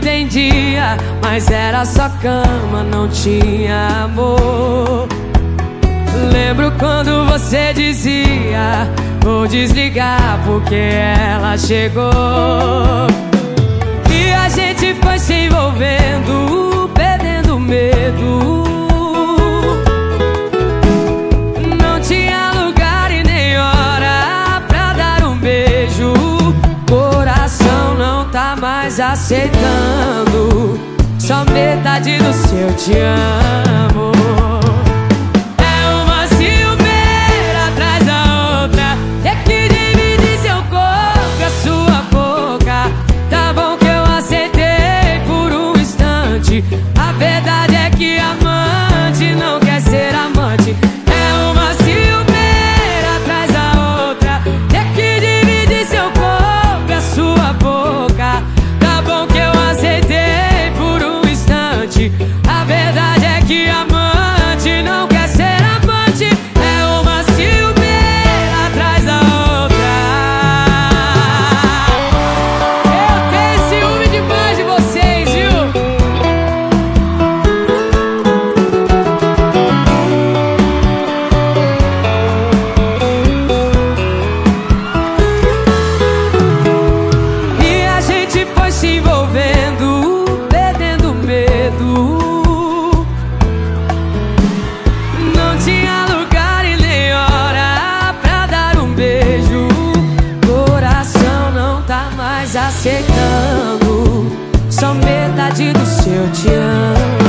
entendia, mas era só cama, não tinha amor. Lembro quando você dizia: Vou desligar porque ela chegou. Aceitando Só metade do seu te amo metade do seu te amo.